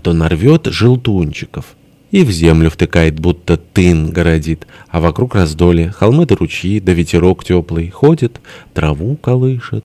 а то нарвет желтунчиков. И в землю втыкает, будто тын городит, а вокруг раздолье, холмы да ручьи, да ветерок теплый, ходит, траву колышет.